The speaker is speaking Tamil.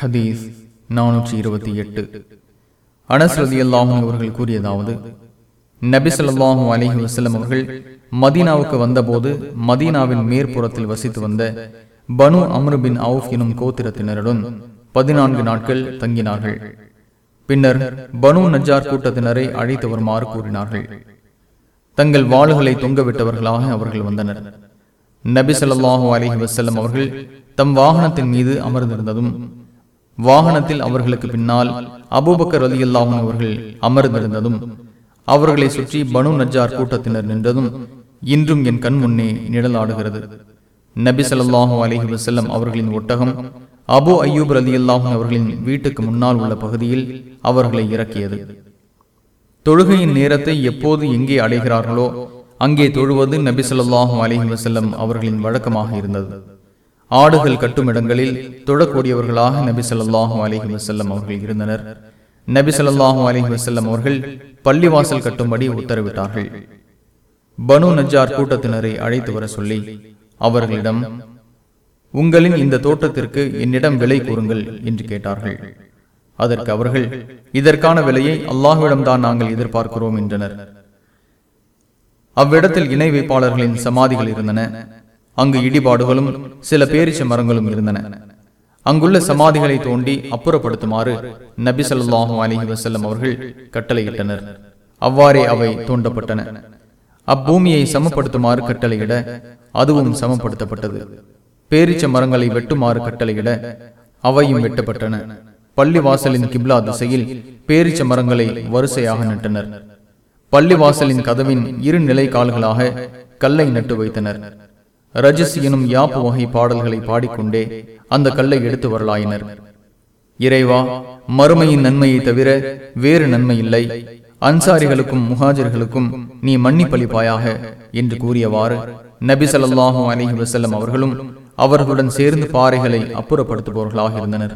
ஹதீஸ் நானூற்றி இருபத்தி எட்டு. அனஸ்ரதி அல்லாஹும் அவர்கள் கூறியதாவது நபி ஸல்லல்லாஹு அலைஹி வஸல்லம் அவர்கள் மதீனாவுக்கு வந்தபோது மதீனாவின் மேற்புறத்தில் வசித்து வந்த பனு அம்ருபின் அவுஃப் எனும் கோத்திரத்தினருடன் பதினான்கு நாட்கள் தங்கினார்கள். பின்னர் பனு நஜார் கூட்டத்தினரை அழைத்து வருமாறு கூறினார்கள். தங்கள் வாள்களை தொங்கவிட்டவர்களாக அவர்கள் வந்தனர். நபி சொல்லாஹு அலிஹி வசல்லம் அவர்கள் தம் வாகனத்தின் மீது அமர்ந்திருந்ததும் வாகனத்தில் அவர்களுக்கு பின்னால் அபூபக்கர் ரலியல்லாஹு அவர்கள் அமர்ந்திருந்ததும் அவர்களை சுற்றி பனு நஜார் கூட்டத்தினர் நின்றதும் இன்றும் என் கண் முன்னே நிழலாடுகிறது. நபி ஸல்லல்லாஹு அலஹி வசல்லம் அவர்களின் ஒட்டகம் அபு அய்யூப் ரலியல்லாஹு அவர்களின் வீட்டுக்கு முன்னால் உள்ள பகுதியில் அவர்களை இறக்கியது. தொழுகையின் நேரத்தை எப்போது எங்கே அடைகிறார்களோ அங்கே தொழுவது நபி ஸல்லல்லாஹு அலைஹி வசல்லம் அவர்களின் வழக்கமாக இருந்தது. ஆடுகள் கட்டும் இடங்களில் தொழக்கூடியவர்களாக நபி சொல்லாஹும் அலிஹி வசல்லம் அவர்கள் இருந்தனர். நபி சொல்லாஹும் அலிஹி வசல்லம் அவர்கள் பள்ளிவாசல் கட்டும்படி உத்தரவிட்டார்கள். பனு நஜார் கூட்டத்தினரை அழைத்து வர சொல்லி அவர்களிடம் உங்களின் இந்த தோட்டத்திற்கு என்னிடம் விலை கூறுங்கள் என்று கேட்டார்கள். அதற்கு அவர்கள் இதற்கான விலையை அல்லாஹுவிடம்தான் நாங்கள் எதிர்பார்க்கிறோம் என்றனர். அவ்விடத்தில் இணை வைப்பாளர்களின் சமாதிகள் இருந்தன. அங்கு இடிபாடுகளும் சில பேரிச்ச மரங்களும் இருந்தன. அங்குள்ள சமாதிகளை தோண்டி அப்புறப்படுத்துமாறு நபி ஸல்லல்லாஹு அலைஹி வசல்லம் அவர்கள் கட்டளையிட்டனர். அவ்வாறே அவை தோண்டப்பட்டன. அப்பூமியை சமப்படுத்துமாறு கட்டளையிட அதுவும் சமப்படுத்தப்பட்டது. பேரிச்ச மரங்களை வெட்டுமாறு கட்டளையிட அவையும் வெட்டப்பட்டன. பள்ளிவாசலின் கிப்லா திசையில் பேரிச்ச மரங்களை வரிசையாக நட்டனர். பள்ளிவாசலின் கதவின் இரு நிலை கால்களாக கல்லை நட்டு வைத்தனர். ரஜஸ் எனும் யாப்பு வகை பாடல்களை பாடிக்கொண்டே அந்த கல்லை எடுத்து வரலாயினர். இறைவா மறுமையின் நன்மையை தவிர வேறு நன்மை இல்லை. அன்சாரிகளுக்கும் முஹாஜர்களுக்கும் நீ மன்னிப்பளிப்பாயாக என்று கூறியவாறு நபி ஸல்லல்லாஹு அலைஹி வசல்லம் அவர்களும் அவர்களுடன் சேர்ந்து பாறைகளை அப்புறப்படுத்துபவர்களாக இருந்தனர்.